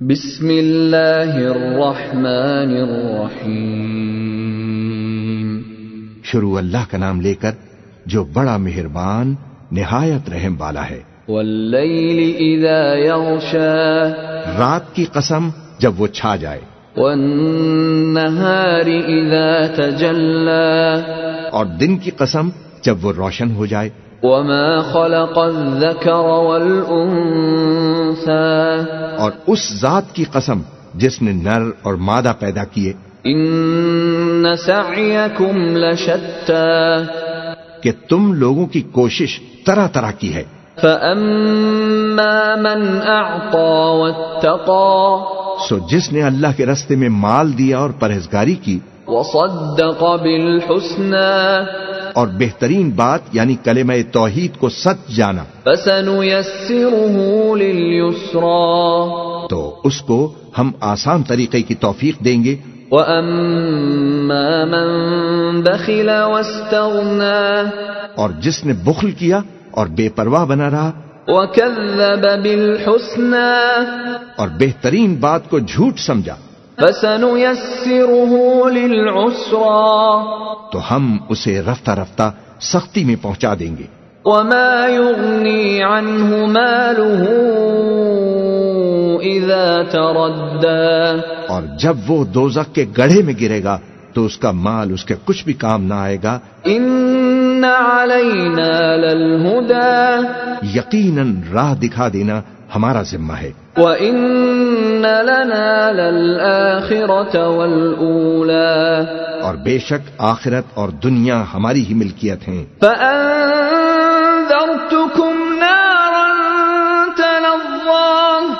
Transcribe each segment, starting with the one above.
بسم اللہ الرحمن الرحیم شروع اللہ کا نام لے کر جو بڑا مہربان نہایت رحم والا ہے۔ واللیل اذا یغشا رات کی قسم جب وہ چھا جائے۔ والنہار اذا تجلا اور دن کی قسم جب وہ روشن ہو جائے۔ وما خلق الذکر والانثى اور اس ذات کی قسم جس نے نر اور مادہ پیدا کیے۔ ان سعیکم لشتا۔ کہ تم لوگوں کی کوشش طرح طرح کی ہے۔ فاما من اعطى واتقى۔ سو جس نے اللہ کے رستے میں مال دیا اور پرہیزگاری کی۔ وصدق بالحسنى۔ اور بہترین بات یعنی کلمہ توحید کو سچ جانا۔ تو اس کو ہم آسان طریقے کی توفیق دیں گے۔ واما من بخل واستغنى۔ اور جس نے بخل کیا اور بے پرواہ بنا رہا۔ وكذب بالحسنى۔ اور بہترین بات کو جھوٹ سمجھا۔ للعسرى. تو ہم اسے رفتہ رفتہ سختی میں پہنچا دیں گے۔ وما يغني عنه ماله اذا تردى. اور جب وہ دوزخ کے گڑھے میں گرے گا تو اس کا مال اس کے کچھ بھی کام نہ آئے گا۔ ان یقیناً راہ دکھا دینا ہمارا ذمہ ہے۔ وان لنا للاخرة والاولى اور بے شک آخرت اور دنیا ہماری ہی ملکیت ہیں۔ فانذرتكم نارا تلظى۔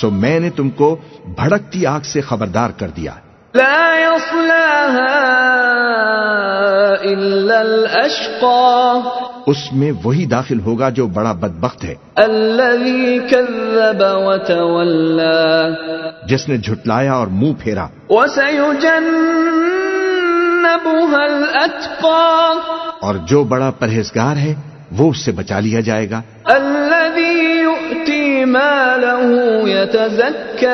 سو میں نے تم کو بھڑکتی آگ سے خبردار کر دیا۔ لا يصلاها الاشقى اس میں وہی داخل ہوگا جو بڑا بدبخت ہے۔ الذي كذب وتولى. جس نے جھٹلایا اور منہ پھیرا۔ وسيجنبها اور جو بڑا پرہیزگار ہے وہ اس سے بچا لیا جائے گا۔ الذي يؤتي ماله يتزكى.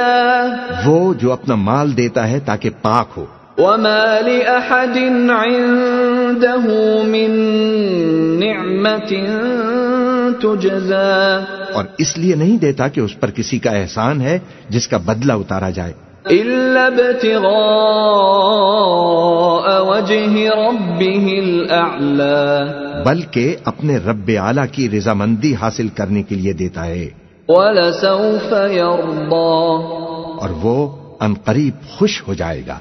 وہ جو اپنا مال دیتا ہے تاکہ پاک ہو۔ وما لأحد عنده من نعمة تجزى۔ اور اس لیے نہیں دیتا کہ اس پر کسی کا احسان ہے جس کا بدلہ اتارا جائے۔ إلا ابتغاء وجه ربه الأعلى۔ بلکہ اپنے رب اعلی کی رضامندی حاصل کرنے کے لیے دیتا ہے۔ ولسوف يرضى۔ اور وہ ان قریب خوش ہو جائے گا۔